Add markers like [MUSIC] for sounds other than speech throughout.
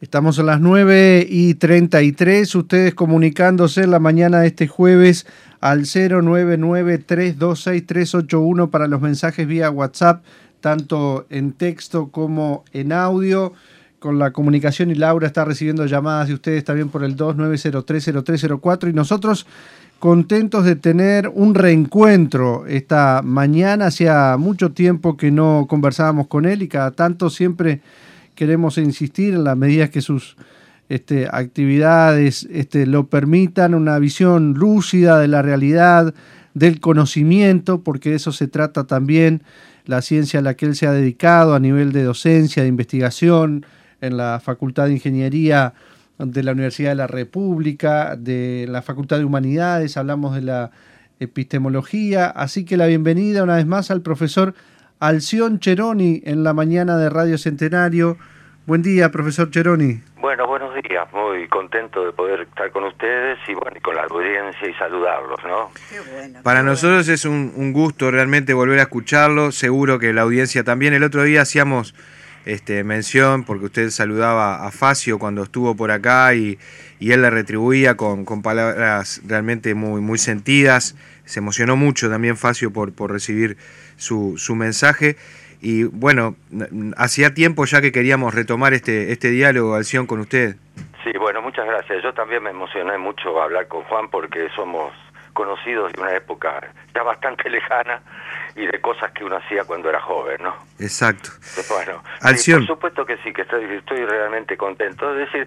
Estamos a las 9 y 33, ustedes comunicándose en la mañana de este jueves al 099-326-381 para los mensajes vía WhatsApp, tanto en texto como en audio. Con la comunicación y Laura está recibiendo llamadas de ustedes también por el 29030304 y nosotros contentos de tener un reencuentro esta mañana. Hacía mucho tiempo que no conversábamos con él y cada tanto siempre queremos insistir en la medida que sus este, actividades este, lo permitan, una visión lúcida de la realidad, del conocimiento, porque de eso se trata también la ciencia a la que él se ha dedicado a nivel de docencia, de investigación, en la Facultad de Ingeniería de la Universidad de la República, de la Facultad de Humanidades, hablamos de la epistemología, así que la bienvenida una vez más al profesor Alción Cheroni en la mañana de Radio Centenario. Buen día, profesor Cheroni. Bueno, buenos días. Muy contento de poder estar con ustedes y bueno, y con la audiencia y saludarlos, ¿no? Para nosotros es un, gusto realmente volver a escucharlo. Seguro que la audiencia también. El otro día hacíamos este, mención porque usted saludaba a Facio cuando estuvo por acá y, él le retribuía con, con, palabras realmente muy, muy sentidas. Se emocionó mucho también Facio por, por recibir su, su mensaje. Y bueno, hacía tiempo ya que queríamos retomar este, este diálogo, Alción, con usted. Sí, bueno, muchas gracias. Yo también me emocioné mucho hablar con Juan porque somos conocidos de una época ya bastante [LAUGHS] lejana y de cosas que uno hacía cuando era joven, ¿no? Exacto. Bueno, Alción. por supuesto que sí, que estoy, estoy realmente contento. Es decir,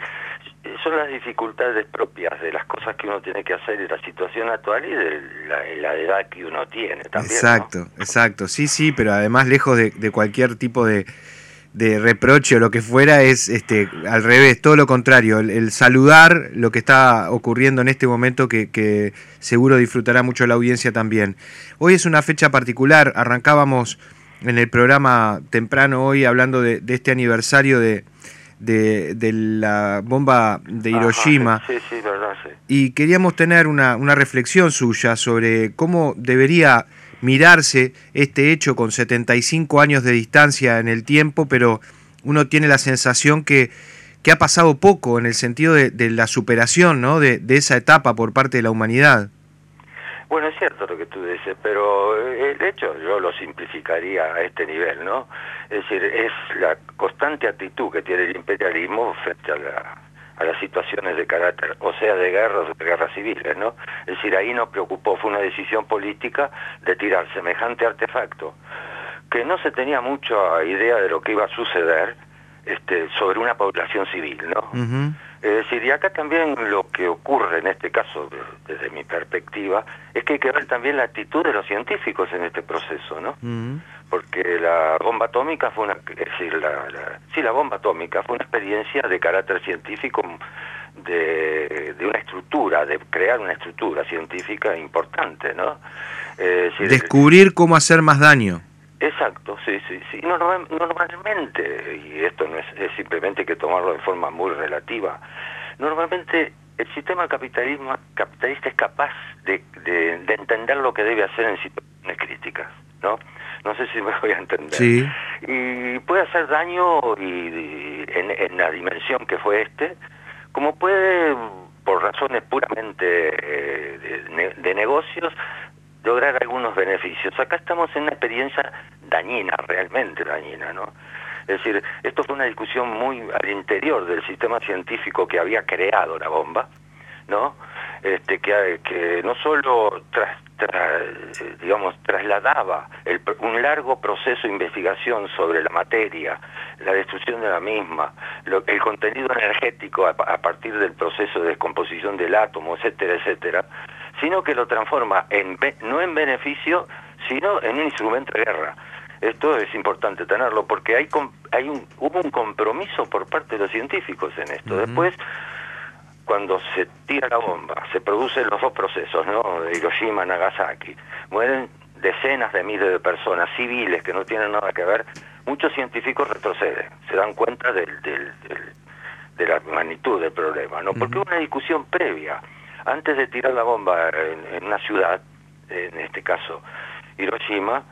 son las dificultades propias de las cosas que uno tiene que hacer en la situación actual y de la, edad que uno tiene también. Exacto, exacto. Sí, sí, pero además lejos de, cualquier tipo de, reproche o lo que fuera, es este al revés, todo lo contrario, el, saludar lo que está ocurriendo en este momento que, seguro disfrutará mucho la audiencia también. Hoy es una fecha particular, arrancábamos en el programa temprano hoy hablando de este aniversario de de, de la bomba de Hiroshima. sí, sí, verdad, sí. Y queríamos tener una, una reflexión suya sobre cómo debería mirarse este hecho con 75 años de distancia en el tiempo, pero uno tiene la sensación que, que ha pasado poco en el sentido de, de la superación ¿no? de, de, esa etapa por parte de la humanidad. Bueno, es cierto lo que tú dices, pero eh, el hecho yo lo simplificaría a este nivel, ¿no? Es decir, es la constante actitud que tiene el imperialismo frente a, las situaciones de carácter, o sea, de guerras, de guerras civiles, ¿no? Es decir, ahí no preocupó, fue una decisión política de tirar semejante artefacto, que no se tenía mucha idea de lo que iba a suceder este, sobre una población civil, ¿no? Es decir, y acá también lo que ocurre en este caso, desde mi perspectiva, es que hay que ver también la actitud de los científicos en este proceso, ¿no? Porque la bomba atómica fue una, es decir, la, sí, la bomba atómica fue una experiencia de carácter científico, de, de una estructura, de crear una estructura científica importante, ¿no? Descubrir cómo hacer más daño. Exacto, sí, sí, sí. normalmente, y esto no es, simplemente que tomarlo de forma muy relativa, normalmente el sistema capitalismo, capitalista es capaz de, de, entender lo que debe hacer en situaciones críticas, ¿no? No sé si me voy a entender. Sí. Y puede hacer daño y, en, la dimensión que fue este, como puede, por razones puramente eh, de negocios, lograr algunos beneficios. Acá estamos en una experiencia dañina, realmente dañina, ¿no? Es decir, esto fue una discusión muy al interior del sistema científico que había creado la bomba, ¿no? Este, que, que no solo tras, digamos, trasladaba un largo proceso de investigación sobre la materia, la destrucción de la misma, el contenido energético a, partir del proceso de descomposición del átomo, etcétera, etcétera, sino que lo transforma en, no en beneficio, sino en un instrumento de guerra. Esto es importante tenerlo porque hay, hay un, hubo un compromiso por parte de los científicos en esto. Después, cuando se tira la bomba, se producen los dos procesos, ¿no? De Hiroshima, Nagasaki, mueren decenas de miles de personas civiles que no tienen nada que ver. Muchos científicos retroceden, se dan cuenta del, del, de la magnitud del problema, ¿no? Porque hubo una discusión previa antes de tirar la bomba en, una ciudad, en este caso Hiroshima,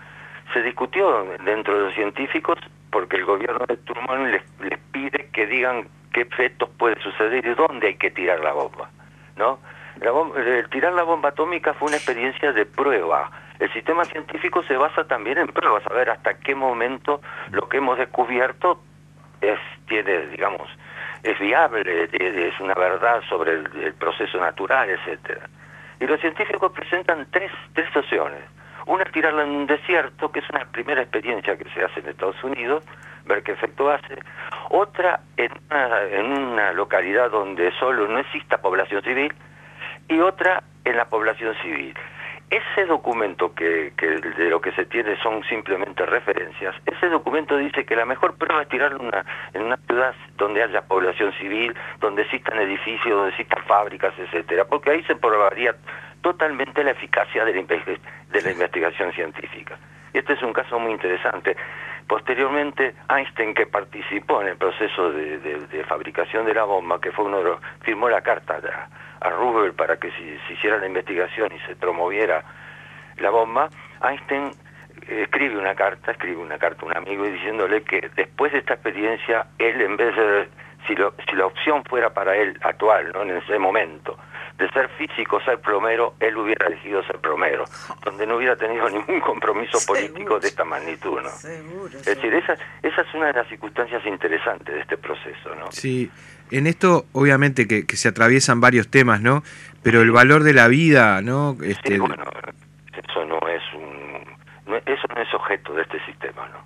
se discutió dentro de los científicos porque el gobierno de Truman les, pide que digan qué efectos puede suceder y dónde hay que tirar la bomba, ¿no? La el tirar la bomba atómica fue una experiencia de prueba. El sistema científico se basa también en pruebas, a ver hasta qué momento lo que hemos descubierto es tiene, digamos, es viable, es una verdad sobre el, proceso natural, etcétera. Y los científicos presentan tres, tres opciones. Una es tirarla en un desierto, que es una primera experiencia que se hace en Estados Unidos, ver qué efecto hace. Otra en una, en una localidad donde solo no exista población civil. Y otra en la población civil. Ese documento que, que, de lo que se tiene son simplemente referencias, ese documento dice que la mejor prueba es tirarlo una, en una ciudad donde haya población civil, donde existan edificios, donde existan fábricas, etcétera, porque ahí se probaría totalmente la eficacia de la, de la investigación científica. Este es un caso muy interesante. Posteriormente, Einstein, que participó en el proceso de, fabricación de la bomba, que fue uno de los, firmó la carta a, a para que se, hiciera la investigación y se promoviera la bomba, Einstein escribe una carta, escribe una carta a un amigo diciéndole que después de esta experiencia, él en vez de, si, lo, si la opción fuera para él actual, ¿no? en ese momento, de ser físico, ser plomero, él hubiera elegido ser plomero, [LAUGHS] donde no hubiera tenido ningún compromiso político de esta magnitud, ¿no? es decir, esa, esa es una de las circunstancias interesantes de este proceso, ¿no? Sí, en esto obviamente que, se atraviesan varios temas, ¿no? Pero el valor de la vida, ¿no? Este... bueno, eso no es un... eso no es objeto de este sistema, ¿no?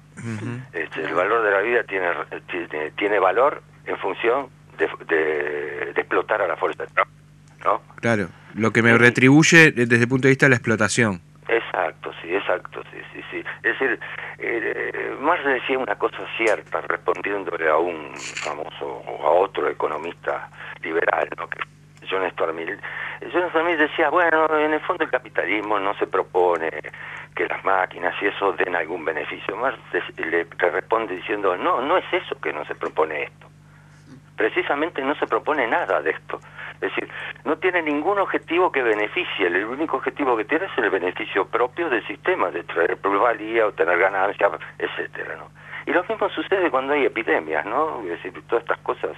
este, el valor de la vida tiene, tiene, tiene valor en función de, de, de explotar a la fuerza de trabajo. ¿No? Claro, lo que me retribuye desde el punto de vista de la explotación. Exacto, sí, exacto, sí, sí, sí. Es decir, eh, Marx decía una cosa cierta respondiéndole a un famoso o a otro economista liberal, ¿no? Que John Stuart Mill. John Stuart Mill decía, bueno, en el fondo el capitalismo no se propone que las máquinas y eso den algún beneficio. Marx le responde diciendo, no, no es eso que no se propone esto. Precisamente no se propone nada de esto. Es decir, no tiene ningún objetivo que beneficie, el único objetivo que tiene es el beneficio propio del sistema, de traer plusvalía, obtener ganancias, etcétera, ¿no? Y lo mismo sucede cuando hay epidemias, ¿no? Es decir, todas estas cosas,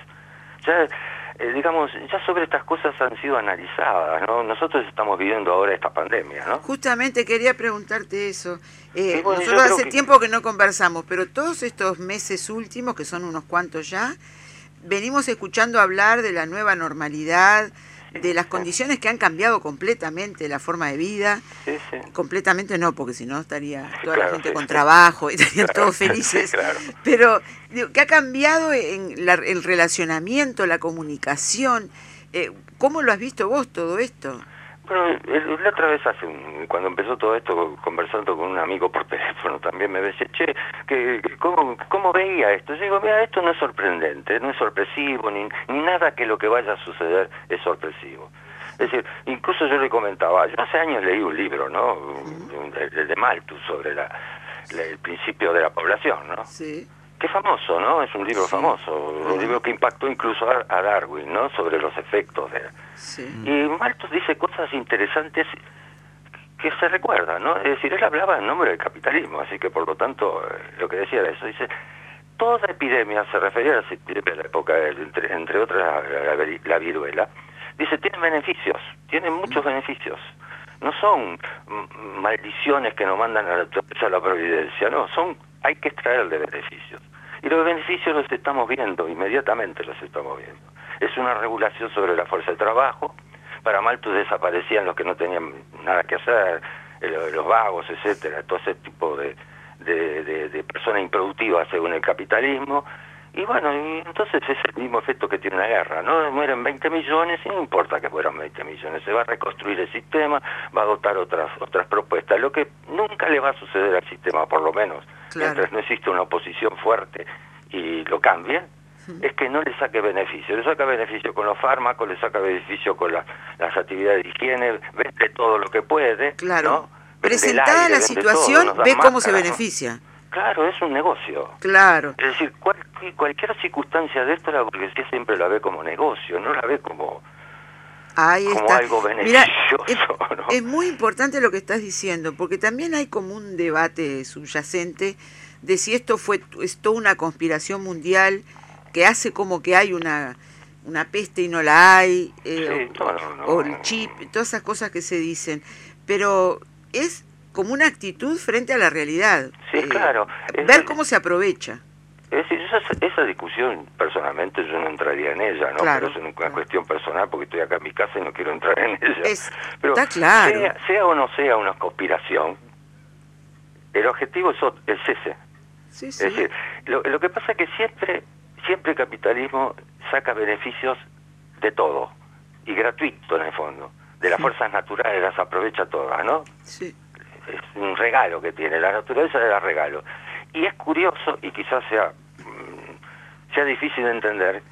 ya, eh, digamos, ya sobre estas cosas han sido analizadas, ¿no? Nosotros estamos viviendo ahora esta pandemia, ¿no? Justamente quería preguntarte eso. Eh, nosotros hace tiempo que no conversamos, pero todos estos meses últimos, que son unos cuantos ya, venimos escuchando hablar de la nueva normalidad, de las condiciones que han cambiado completamente la forma de vida. Completamente no, porque si no estaría toda la gente con trabajo y estarían todos felices. [LAUGHS] Pero ¿qué ha cambiado en el relacionamiento, la comunicación. Eh, ¿Cómo lo has visto vos todo esto? Bueno, la otra vez, hace cuando empezó todo esto, conversando con un amigo por teléfono, también me decía, che, que, ¿cómo, ¿cómo veía esto? Yo digo, mira, esto no es sorprendente, no es sorpresivo, ni, ni nada que lo que vaya a suceder es sorpresivo. Es decir, incluso yo le comentaba, yo hace años leí un libro, ¿no? El, de Malthus sobre la, el principio de la población, ¿no? Sí Qué famoso, ¿no? Es un libro famoso, un libro que impactó incluso a, Darwin, ¿no? Sobre los efectos de... Y Malthus dice cosas interesantes que se recuerdan, ¿no? Es decir, él hablaba en nombre del capitalismo, así que por lo tanto eh, lo que decía era eso. Dice, toda epidemia, se refería a la, la época, entre, entre otras la, viruela, dice, tiene beneficios, tiene muchos beneficios. No son maldiciones que nos mandan a la, a la providencia, no, son hay que extraerle beneficios. Y los beneficios los estamos viendo, inmediatamente los estamos viendo. Es una regulación sobre la fuerza de trabajo. Para Malthus desaparecían los que no tenían nada que hacer, los vagos, etcétera, todo ese tipo de, de, de, personas improductivas según el capitalismo. Y bueno, y entonces es el mismo efecto que tiene una guerra, ¿no? Mueren 20 millones y no importa que fueran 20 millones, se va a reconstruir el sistema, va a adoptar otras otras propuestas, lo que nunca le va a suceder al sistema, por lo menos, mientras no existe una oposición fuerte y lo cambie, es que no le saque beneficio. Le saca beneficio con los fármacos, le saca beneficio con las actividades de higiene, vende todo lo que puede. Claro. Presentada la situación, ve cómo se beneficia. Claro, es un negocio. Claro. Es decir, cualquier circunstancia de esto la burguesía siempre la ve como negocio, no la ve como, como algo beneficioso. es, muy importante lo que estás diciendo, porque también hay como un debate subyacente de si esto fue es toda una conspiración mundial que hace como que hay una una peste y no la hay, eh, o, el chip, todas esas cosas que se dicen, pero es como una actitud frente a la realidad. Sí, eh, claro. ver cómo se aprovecha. Es decir, esa, discusión personalmente yo no entraría en ella, ¿no? Pero es una cuestión personal porque estoy acá en mi casa y no quiero entrar en ella. [LAUGHS] Pero está claro. Sea, o no sea una conspiración, el objetivo es, es ese. Sí, Es decir, lo, lo que pasa es que siempre, siempre el capitalismo saca beneficios de todo y gratuito en el fondo. De las fuerzas naturales las aprovecha todas, ¿no? Sí. Es un regalo que tiene, la naturaleza le da regalo. Y es curioso, y quizás sea, mm, sea difícil de entender,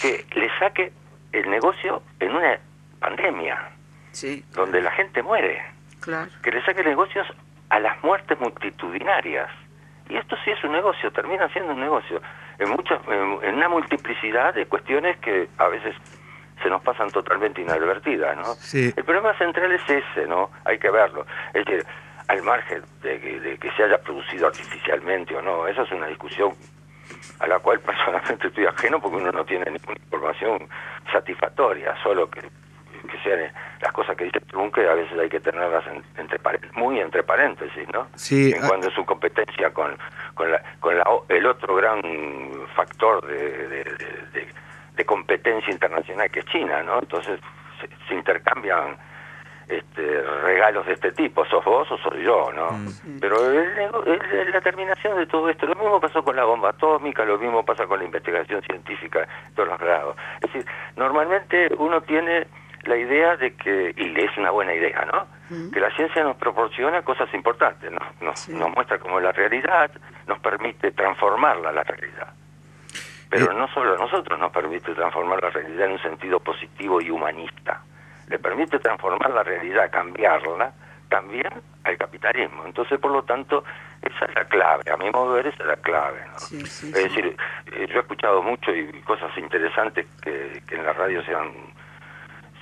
que le saque el negocio en una pandemia, sí, donde la gente muere. Claro. Que le saque negocios a las muertes multitudinarias. Y esto sí es un negocio, termina siendo un negocio en, muchas, en una multiplicidad de cuestiones que a veces se nos pasan totalmente inadvertidas, ¿no? El problema central es ese, ¿no? Hay que verlo. Es decir, al margen de que, se haya producido artificialmente o no, esa es una discusión a la cual [LAUGHS] personalmente estoy ajeno porque uno no tiene ninguna información satisfactoria, solo que, que sean las cosas que dice Trunque a veces hay que tenerlas entre muy entre paréntesis, ¿no? Sí, en ah cuanto a su competencia con, con, la, con la, el otro gran factor de, de, competencia internacional que es China, ¿no? Entonces se, intercambian este, regalos de este tipo, sos vos o soy yo, ¿no? Mm. Pero es la terminación de todo esto. Lo mismo pasó con la bomba atómica, lo mismo pasa con la investigación científica en todos los grados. Es decir, normalmente uno tiene la idea de que, y es una buena idea, ¿no? Mm. Que la ciencia nos proporciona cosas importantes, ¿no? nos, nos muestra cómo es la realidad, nos permite transformarla la realidad. Pero eh. no solo a nosotros nos permite transformar la realidad en un sentido positivo y humanista, le permite transformar la realidad, cambiarla, también al capitalismo. Entonces, por lo tanto, esa es la clave, a mi modo de ver, esa es la clave. ¿no? es decir, eh, yo he escuchado mucho y cosas interesantes que, que en la radio se han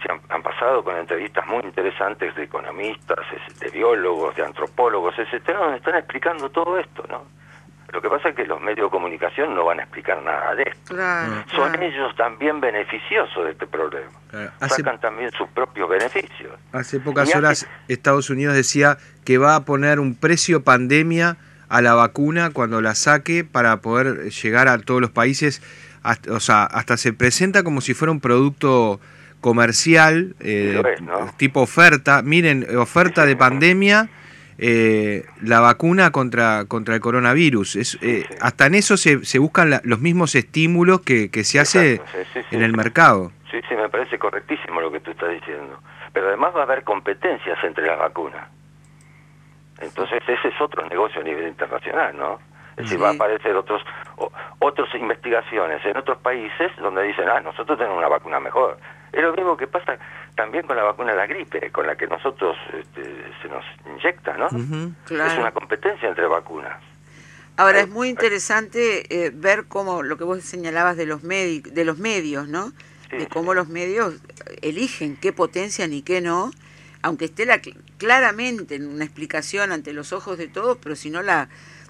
se han, pasado con entrevistas muy interesantes de economistas, de biólogos, de antropólogos, etcétera, donde están explicando todo esto, ¿no? Lo que pasa es que los medios de comunicación no van a explicar nada de esto. Son ellos también beneficiosos de este problema. Sacan también sus propios beneficios. Hace pocas horas Estados Unidos decía que va a poner un precio pandemia a la vacuna cuando la saque para poder llegar a todos los países. o sea, hasta se presenta como si fuera un producto comercial, eh, tipo oferta. Miren, oferta de pandemia, eh, la vacuna contra, contra el coronavirus. Es, eh, Hasta en eso se, se buscan los mismos estímulos que, que se hace en el mercado. Sí, sí, me parece correctísimo lo que tú estás diciendo. Pero además va a haber competencias entre las vacunas. Entonces ese es otro negocio a nivel internacional, ¿no? Es decir, va a aparecer otros otras investigaciones en otros países donde dicen, ah, nosotros tenemos una vacuna mejor. Es lo mismo que pasa también con la vacuna de la gripe, con la que nosotros este, se nos inyecta, ¿no? Es una competencia entre vacunas. Ahora, es muy interesante eh, ver cómo lo que vos señalabas de los, de los medios, ¿no? de cómo los medios eligen qué potencian y qué no, aunque esté la, claramente en una explicación ante los ojos de todos, pero si no la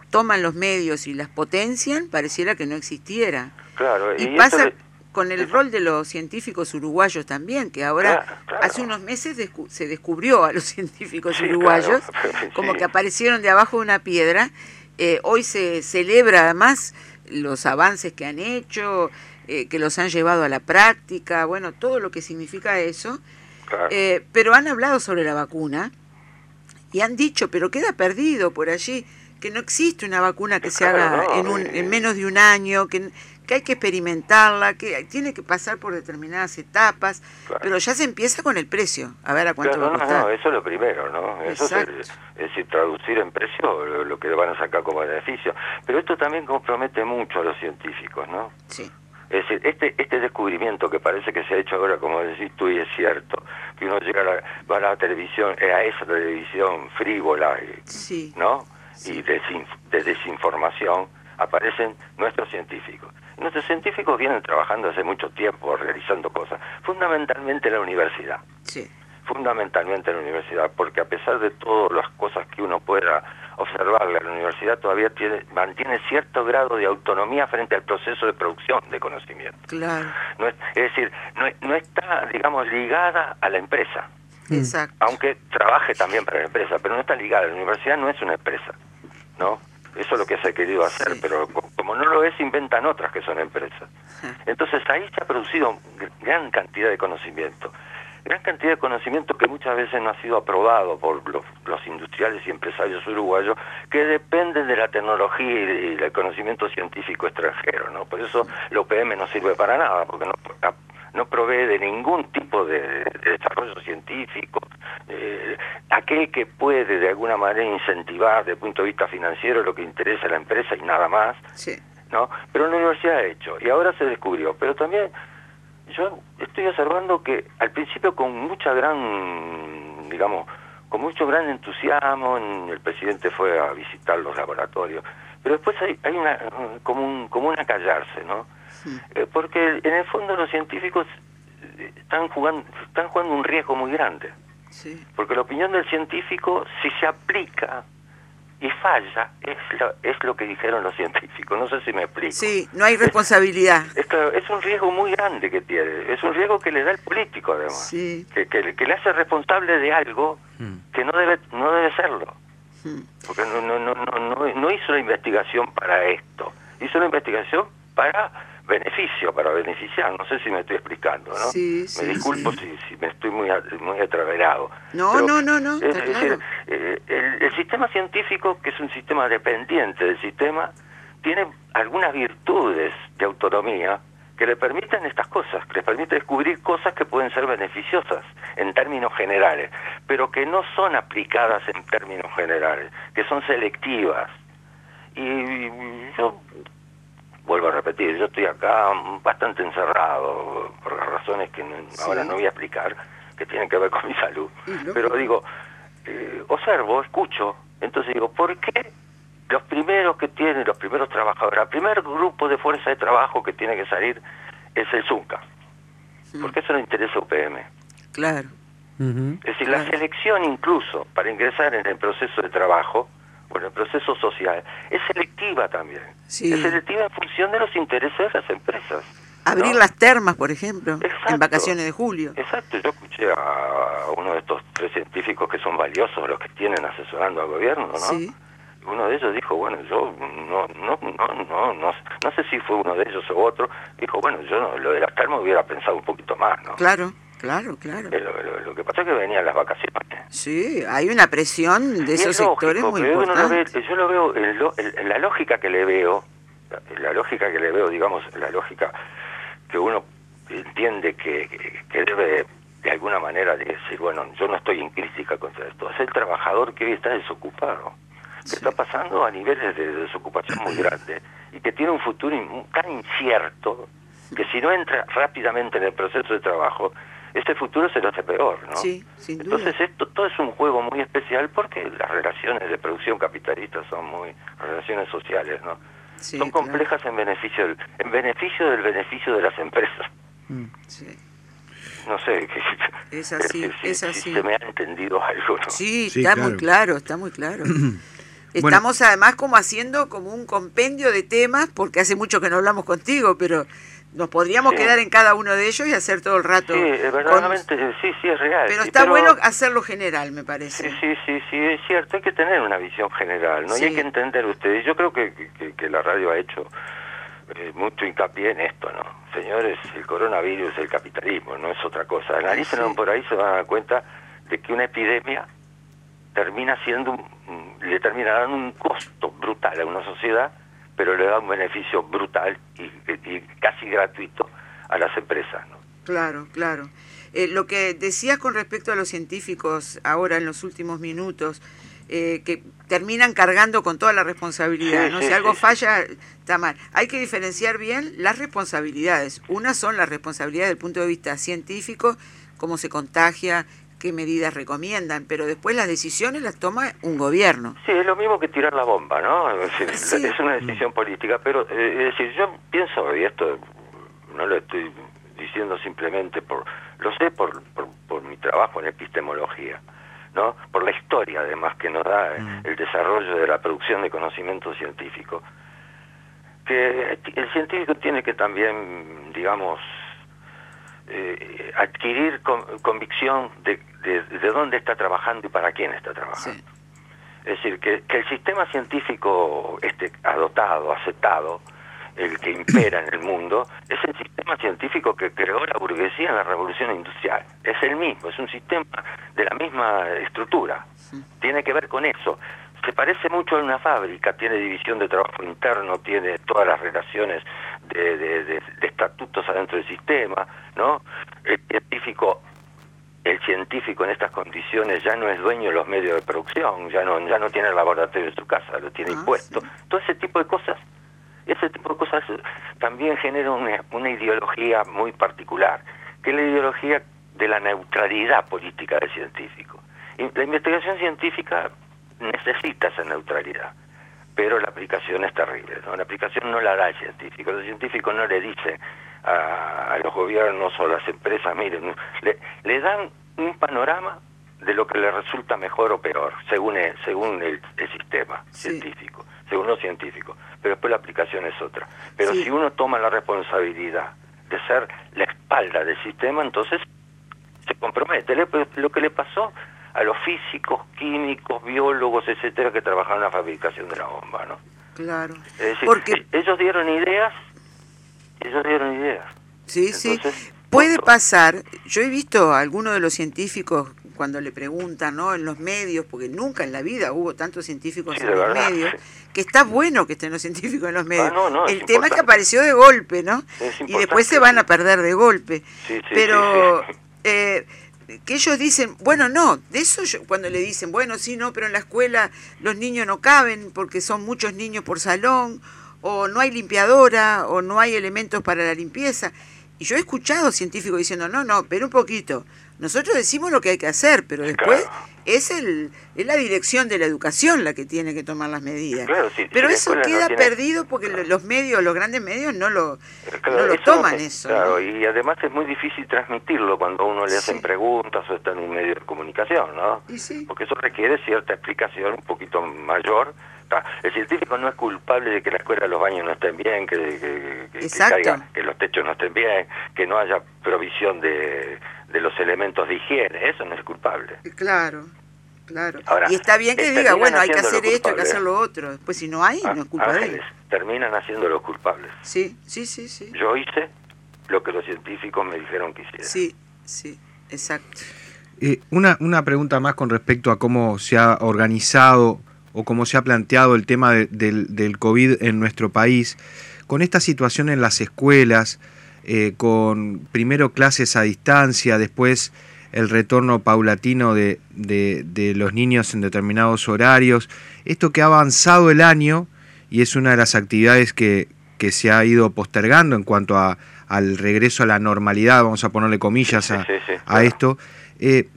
toman los medios y las potencian, pareciera que no existiera. Claro, y, pasa con el rol de los científicos uruguayos también, que ahora hace unos meses se descubrió a los [LAUGHS] científicos uruguayos, [LAUGHS] como que aparecieron de abajo de una piedra. Eh, hoy se celebra además los avances que han hecho, eh, que los han llevado a la práctica, bueno, todo lo que significa eso. Eh, pero han hablado sobre la vacuna y han dicho, pero queda perdido por allí, que no existe una vacuna que se haga en, un, en menos de un año, que, que hay que experimentarla, que tiene que pasar por determinadas etapas, pero ya se empieza con el precio, a ver a cuánto va a costar. No, eso es lo primero, ¿no? Eso es, decir, traducir en precio lo, que van a sacar como beneficio. Pero esto también compromete mucho a los científicos, ¿no? Sí. Es decir, este, este descubrimiento que parece que se ha hecho ahora, como decís tú, y es cierto, que uno llega a la, va a la televisión, eh, a esa televisión frívola, sí. ¿no? Y de desinformación, aparecen nuestros científicos. Nuestros científicos vienen trabajando hace mucho tiempo, realizando cosas, fundamentalmente en la universidad. Sí. fundamentalmente en la universidad, porque a pesar de todas las cosas que uno pueda observarle, la universidad todavía tiene, mantiene cierto grado de autonomía frente al proceso de producción de conocimiento. Claro. No es, decir, no, no, está, digamos, ligada a la empresa. Exacto. Aunque trabaje también para la empresa, pero no está ligada. La universidad no es una empresa, ¿no? Eso es lo que se ha querido hacer, pero como no lo es, inventan otras que son empresas. Entonces ahí se ha producido gran cantidad de conocimiento gran cantidad de conocimiento que muchas veces no ha sido aprobado por los, industriales y empresarios uruguayos que dependen de la tecnología y, del conocimiento científico extranjero, ¿no? Por eso la UPM no sirve para nada, porque no, no provee de ningún tipo de, desarrollo científico. Eh, aquel que puede de alguna manera incentivar desde el punto de vista financiero lo que interesa a la empresa y nada más, ¿no? Pero la universidad ha hecho, y ahora se descubrió, pero también yo estoy observando que al principio con mucha gran, digamos, con mucho gran entusiasmo, el presidente fue a visitar los laboratorios, pero después hay, hay una, como, un, como una callarse, ¿no? Eh, porque en el fondo los científicos eh, están jugando, están jugando un riesgo muy grande. Sí. Porque la opinión del científico, si se aplica y falla, es lo, es lo que dijeron los [LAUGHS] científicos. No sé si me explico. Sí, no hay responsabilidad. [LAUGHS] Es, es, un riesgo muy grande que tiene. Es un riesgo que le da el político, además. Que, que, le hace responsable de algo mm. que no debe, no debe serlo. Mm. Porque no, no, no, no, no hizo la investigación para esto. Hizo la investigación para beneficio, para beneficiar. No sé si me estoy explicando, ¿no? Sí, me disculpo Si, si, me estoy muy, muy atraverado. No, no, no, no. Es, decir, eh, el, el, sistema científico, que es un sistema dependiente del sistema, tiene algunas virtudes de autonomía que le permiten estas cosas, que le permite descubrir cosas que pueden ser beneficiosas en términos generales, pero que no son aplicadas en términos generales, que son selectivas. Y yo vuelvo a repetir, yo estoy acá bastante encerrado por las razones que ahora no voy a explicar, que tienen que ver con mi salud. Pero digo, eh, observo, escucho, entonces digo, ¿por qué los primeros que tienen, los primeros trabajadores, el primer grupo de fuerza de trabajo que tiene que salir es el ZUNCA? Porque eso no interesa a UPM. Claro. Es decir, la selección incluso para ingresar en el proceso de trabajo bueno, el proceso social, es selectiva también. Es selectiva en función de los intereses de las empresas. Abrir las termas, por ejemplo, en vacaciones de julio. Exacto, yo escuché a uno de estos tres científicos que son valiosos, los que tienen asesorando al gobierno, ¿no? Sí. Uno de ellos dijo, bueno, yo no, no, no, no, no, no sé si fue uno de ellos o otro, dijo, bueno, yo lo de las termas hubiera pensado un poquito más, ¿no? Claro. Claro, claro. Lo, que pasa es que venían las vacaciones. Sí, hay una presión de esos sectores muy importante. yo lo veo, en, la lógica que le veo, la, lógica que le veo, digamos, la lógica que uno entiende que, que, debe de alguna manera decir, bueno, yo no estoy en crítica contra esto, es el trabajador que hoy está desocupado, que está pasando a niveles de desocupación muy grandes y que tiene un futuro tan incierto que si no entra rápidamente en el proceso de trabajo, este futuro se lo hace peor, ¿no? Sí, sin duda. Entonces esto todo es un juego muy especial porque las relaciones de producción capitalista son muy relaciones sociales, ¿no? son complejas en beneficio del, en beneficio del beneficio de las empresas. Mm. Sí. No sé, [LAUGHS] es así, si, es así. se me ha entendido [LAUGHS] algo. ¿no? Sí, está muy claro, está muy claro. [CLEARS THROAT] Estamos además como haciendo como un compendio de temas, porque hace mucho que no hablamos contigo, pero nos podríamos quedar en cada uno de ellos y hacer todo el rato. Sí, verdaderamente, sí, sí, es real. Pero está bueno hacerlo general, me parece. Sí, sí, sí, sí, es cierto, hay que tener una visión general, ¿no? Y hay que entender ustedes, yo creo que, que, la radio ha hecho eh, mucho hincapié en esto, ¿no? Señores, el coronavirus, el capitalismo, no es otra cosa. Analícenlo por ahí, se van a dar cuenta de que una epidemia termina siendo, le termina dando un costo brutal a una sociedad pero le da un beneficio brutal y, casi gratuito a las empresas. ¿no? Claro, claro. Eh, lo que decías con respecto a los científicos ahora en los últimos minutos, eh, que terminan cargando con toda la responsabilidad, ¿no? si algo falla, está mal. Hay que diferenciar bien las responsabilidades. Una son las responsabilidades del punto de vista científico, cómo se contagia, qué medidas recomiendan, pero después las decisiones las toma un gobierno. Sí, es lo mismo que tirar la bomba, ¿no? Es, es una decisión política, pero eh, es decir, yo pienso, y esto no lo estoy diciendo simplemente por, lo sé por, por, por mi trabajo en epistemología, ¿no? Por la historia además que nos da mm. el desarrollo de la producción de conocimiento científico. Que el científico tiene que también, digamos, eh, adquirir convicción de, de, dónde está trabajando y para quién está trabajando. Es decir, que, que, el sistema científico este, adoptado, aceptado, el que impera en el mundo, es el sistema científico que creó la burguesía en la revolución industrial. Es el mismo, es un sistema de la misma estructura. Tiene que ver con eso. Se parece mucho a una fábrica, tiene división de trabajo interno, tiene todas las relaciones de, de estatutos adentro del sistema, ¿no? El científico el científico en estas condiciones ya no es dueño de los medios de producción, ya no ya no tiene el laboratorio en su casa, lo tiene ah, impuesto. Todo ese tipo de cosas ese tipo de cosas también generan una, ideología muy particular, que es la ideología de la neutralidad política del científico. la investigación científica necesita esa neutralidad, pero la aplicación es terrible. La aplicación no la da el científico. El científico no le dice a, los gobiernos o a las empresas, miren, le, dan un panorama de lo que le resulta mejor o peor, según el, según el, sistema científico según los científicos, pero después la aplicación es otra. Pero si uno toma la responsabilidad de ser la espalda del sistema, entonces se compromete. Lo que le pasó a los físicos, químicos, biólogos, etcétera, que trabajaron en la fabricación de la bomba, ¿no? Claro. Es decir, Porque... ellos dieron ideas, ellos dieron ideas. Sí, sí. Puede pasar, yo he visto a algunos de los científicos cuando le preguntan ¿no? en los medios, porque nunca en la vida hubo tantos científicos en los medios, que está bueno que estén los científicos en los medios. Ah, el tema es que apareció de golpe, ¿no? Y después se van a perder de golpe. pero eh, que ellos dicen, bueno, no, de eso cuando le dicen, bueno, sí, no, pero en la escuela los niños no caben porque son muchos niños por salón, o no hay limpiadora, o no hay elementos para la limpieza. Y yo he escuchado científicos diciendo, no, no, pero un poquito. Nosotros decimos lo que hay que hacer, pero después es el es la dirección de la educación la que tiene que tomar las medidas. pero eso queda perdido porque los medios, los grandes medios no lo, no lo toman eso. Claro, y además es muy difícil transmitirlo cuando uno le hacen preguntas o está en un medio de comunicación, ¿no? Porque eso requiere cierta explicación un poquito mayor el científico no es culpable de que la escuela, los baños no estén bien, que, que, los techos no estén bien, que no haya provisión de, los elementos de higiene. Eso no es culpable. Claro, claro. y está bien que diga, bueno, hay que hacer esto, hay que hacer lo otro. Después, si no hay, no es culpa de ellos. terminan haciendo los culpables. Sí, sí, sí, sí. Yo hice lo que los científicos me dijeron que hiciera. Sí, sí, exacto. Eh, una, una pregunta más con respecto a cómo se ha organizado o cómo se ha planteado el tema del COVID en nuestro país, con esta situación en las escuelas, eh, con primero clases a distancia, después el retorno paulatino de, los niños en determinados horarios, esto que ha avanzado el año y es una de las actividades que, se ha ido postergando en cuanto a, al regreso a la normalidad, vamos a ponerle comillas a, esto, eh,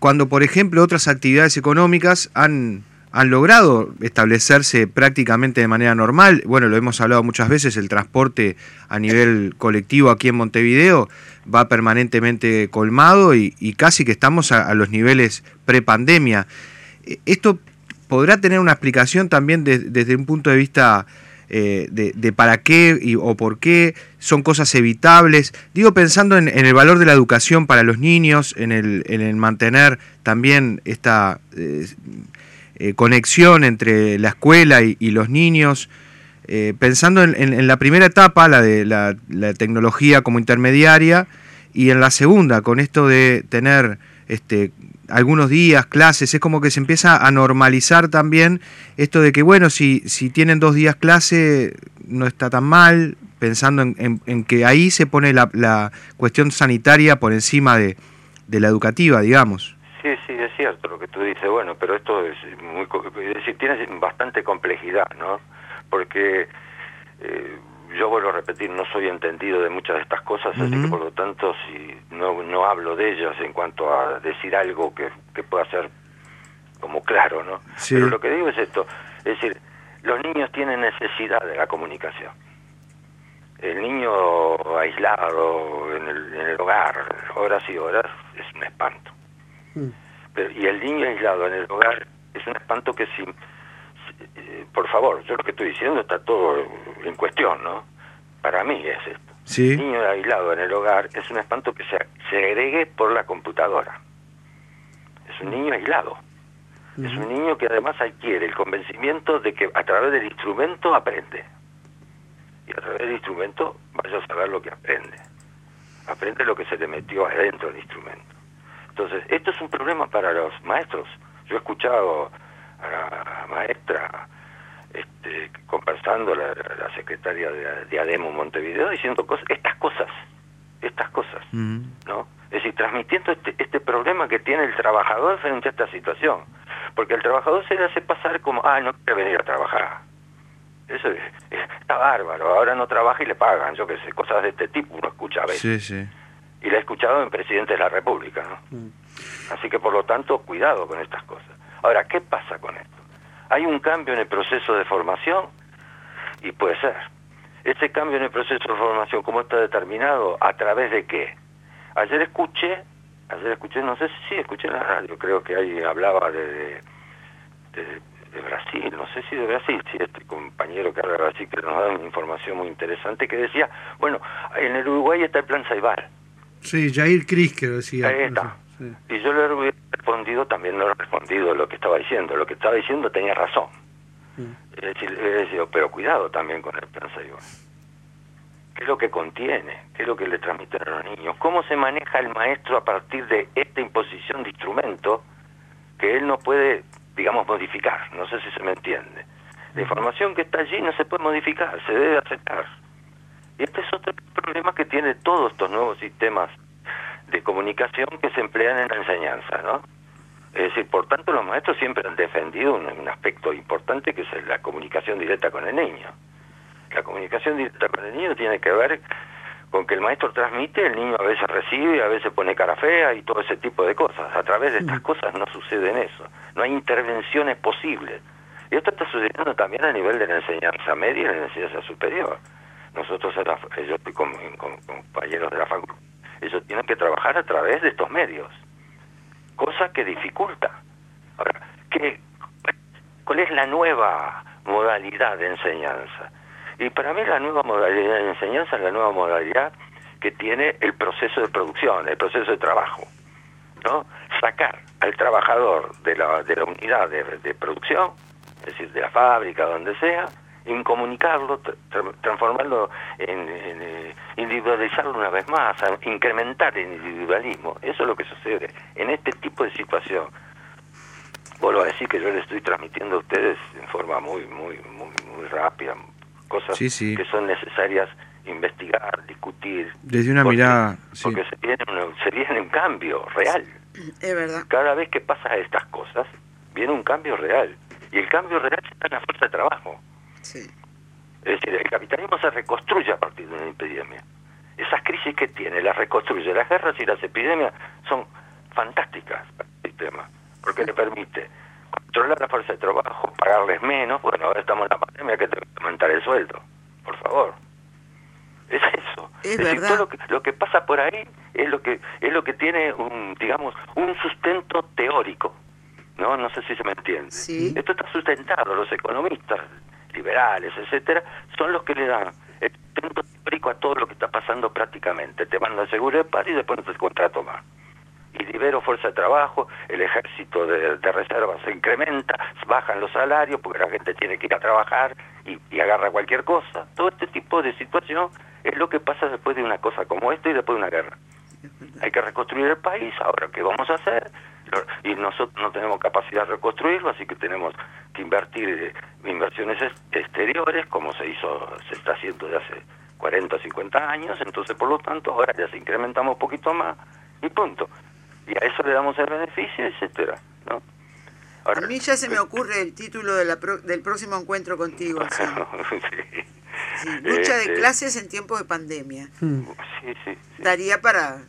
cuando por ejemplo otras actividades económicas han han logrado establecerse prácticamente de manera normal. Bueno, lo hemos hablado muchas veces, el transporte a nivel colectivo aquí en Montevideo va permanentemente colmado y, casi que estamos a, los niveles prepandemia. E, esto podrá tener una explicación también desde un punto de vista eh, de, para qué o por qué, son cosas evitables. Digo, pensando en, el valor de la educación para los niños, en el, en el mantener también esta... Eh, eh, conexión entre la escuela y, los niños, eh, pensando en, la primera etapa, la de la, tecnología como intermediaria, y en la segunda, con esto de tener este, algunos días, clases, es como que se empieza a normalizar también esto de que, bueno, si, si tienen dos días clase, no está tan mal, pensando en, que ahí se pone la, la, cuestión sanitaria por encima de, de la educativa, digamos. Sí, sí, es cierto lo que tú dices, bueno, pero esto es muy, es decir, tiene bastante complejidad, ¿no? Porque eh, yo vuelvo a repetir, no soy entendido de muchas de estas cosas, así que por lo tanto si no, no hablo de ellas en cuanto a decir algo que, que pueda ser como claro, ¿no? Pero lo que digo es esto, es decir, los niños tienen necesidad de la comunicación. El niño aislado en el, en el hogar, horas y horas, es un espanto. Mm. Pero, y el niño aislado en el hogar es un espanto que si, eh, por favor, yo lo que estoy diciendo está todo en cuestión, ¿no? Para mí es esto. El niño aislado en el hogar es un espanto que se, se agregue por la computadora. Es un niño aislado. Es un niño que además adquiere el convencimiento de que a través del instrumento aprende. Y a través del instrumento vaya a saber lo que aprende. Aprende lo que se le metió adentro del instrumento. Entonces, esto es un problema para los maestros. Yo he escuchado a la maestra este, conversando, la, la secretaria de, de, ADEMO Montevideo, diciendo cosas, estas cosas, estas cosas, ¿no? Es decir, transmitiendo este, este problema que tiene el trabajador frente a esta situación. Porque el trabajador se le hace pasar como, ah, no quiere venir a trabajar. Eso es, está bárbaro, ahora no trabaja y le pagan, yo qué sé, cosas de este tipo uno escucha a veces. Sí, sí. Y lo he escuchado en presidentes de la República, ¿no? Mm. Así que por lo tanto, cuidado con estas cosas. Ahora, ¿qué pasa con esto? Hay un cambio en el proceso de formación y puede ser. Ese cambio en el proceso de formación, ¿cómo está determinado? ¿A través de qué? Ayer escuché, ayer escuché, no sé si sí, escuché en la radio, creo que ahí hablaba de, de, Brasil, no sé si de Brasil, si este compañero que habla de Brasil que nos da una información muy interesante que decía, bueno, en el Uruguay está el plan Saibal. Sí, Jair Cris que decía. Ahí está. Y yo le he respondido, también no he respondido lo que estaba diciendo. Lo que estaba diciendo tenía razón. Mm. Es decir, pero cuidado también con el plan Saibal. ¿Qué es lo que contiene? ¿Qué es lo que le transmiten a los niños? ¿Cómo se maneja el maestro a partir de esta imposición de instrumento que él no puede digamos, modificar. No sé si se me entiende. La información que está allí no se puede modificar, se debe aceptar. Y este es otro problema que tiene todos estos nuevos sistemas de comunicación que se emplean en la enseñanza, ¿no? Es decir, por tanto, los maestros siempre han defendido un, un aspecto importante que es la comunicación directa con el niño. La comunicación directa con el niño tiene que ver con que el maestro transmite, el niño a veces recibe, a veces pone cara fea y todo ese tipo de cosas. A través de estas cosas no sucede en eso. No hay intervenciones posibles. Y esto está sucediendo también a nivel de la enseñanza media y la enseñanza superior. Nosotros, yo estoy con, compañeros de la facultad, ellos tienen que trabajar a través de estos medios, cosa que dificulta. Ahora, ¿qué, ¿cuál es la nueva modalidad de enseñanza? Y para mí la nueva modalidad de enseñanza es la nueva modalidad que tiene el proceso de producción, el proceso de trabajo. ¿no? Sacar al trabajador de la, de la unidad de, producción, es decir, de la fábrica, donde sea, incomunicarlo, transformarlo en, eh, individualizarlo una vez más, incrementar el individualismo. Eso es lo que sucede en este tipo de situación. Vuelvo a decir que yo le estoy transmitiendo a ustedes en forma muy, muy, muy, muy rápida, cosas que son necesarias investigar, discutir. Desde una mirada... Porque se viene, se viene un cambio real. Es verdad. Cada vez que pasa estas cosas, viene un cambio real. Y el cambio real está en la fuerza de trabajo. Sí. Es decir, el capitalismo se reconstruye a partir de una epidemia. Esas crisis que tiene, las reconstruye. Las guerras y las epidemias son fantásticas para el sistema, porque le permite controlar la fuerza de trabajo, pagarles menos. Bueno, ahora estamos en la pandemia que tengo que aumentar el sueldo. Por favor. Es eso. Es, verdad. todo lo, que, lo que pasa por ahí es lo que es lo que tiene un digamos un sustento teórico. No, no sé si se me entiende. ¿Sí? Esto está sustentado. Los economistas liberales, etcétera, son los que le dan el sustento teórico a todo lo que está pasando prácticamente. Te mandan seguro de paz y después no te contrato más y libero fuerza de trabajo, el ejército de, reserva se incrementa, bajan los salarios porque la gente tiene que ir a trabajar y, agarra cualquier cosa. Todo este tipo de situación es lo que pasa después de una cosa como esta y después de una guerra. Hay que reconstruir el país, ahora qué vamos a hacer, y nosotros no tenemos capacidad de reconstruirlo, así que tenemos que invertir eh, inversiones exteriores, como se hizo, se está haciendo desde hace 40 o 50 años, entonces por lo tanto ahora ya se incrementamos un poquito más y punto y a eso le damos el beneficio, etcétera, ¿no? a mí ya se me ocurre el título de la del próximo encuentro contigo. [LAUGHS] lucha de este clases en tiempos de pandemia. Hmm. Sí, Daría para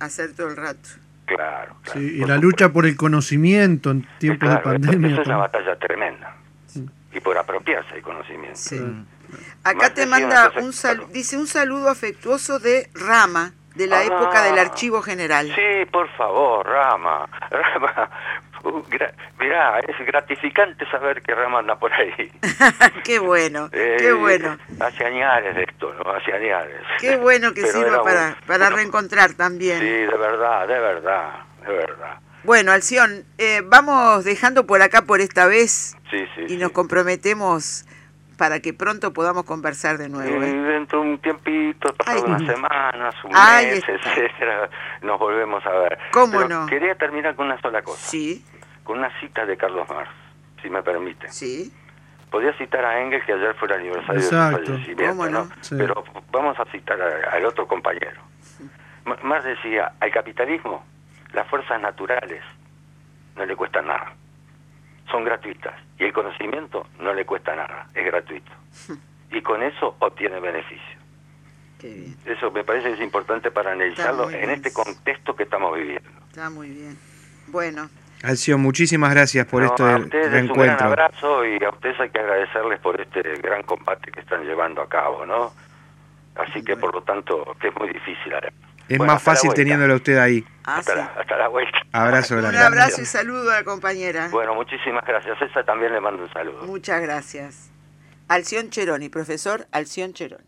hacer todo el rato. Claro, claro. y la lucha por el conocimiento en tiempos de pandemia. Es una batalla tremenda. Y por apropiarse del conocimiento. Sí. Acá te manda un dice un saludo afectuoso de Rama de la época del Archivo General. Sí, por favor, Rama. [LAUGHS] Rama. Uh, mirá, es gratificante saber que Rama anda por ahí. [LAUGHS] qué bueno, qué bueno. Hace añares de esto, ¿no? Hace añares. Qué bueno que [LAUGHS] sirva para, para reencontrar también. Sí, de verdad, de verdad, de verdad. Bueno, Alción, eh, vamos dejando por acá por esta vez sí, sí, y nos comprometemos para que pronto podamos conversar de nuevo. ¿eh? dentro de un tiempito, pasado unas semanas, un mes, etcétera, nos volvemos a ver. ¿Cómo no? Quería terminar con una sola cosa. Sí. Con una cita de Carlos Marx, si me permite. Sí. Podía citar a Engels, que ayer fue el aniversario de su fallecimiento, no? Pero vamos a citar al otro compañero. Marx decía, al capitalismo, las fuerzas naturales no le cuestan nada son gratuitas y el conocimiento no le cuesta nada, es gratuito. [LAUGHS] Y con eso obtiene beneficio. Eso me parece que es importante para analizarlo en este contexto que estamos viviendo. Está muy bien. Bueno. Alcio, muchísimas gracias por esto a ustedes Un gran abrazo y a ustedes hay que agradecerles por este gran combate que están llevando a cabo, ¿no? Así que por lo tanto, que es muy difícil. Es más fácil teniéndolo usted ahí. Ah, hasta, la, hasta, la, vuelta. Abrazo Un abrazo y saludo a la compañera. Bueno, muchísimas gracias. Esa también le mando un saludo. Muchas gracias. Alción Cheroni, profesor Alción Cheroni.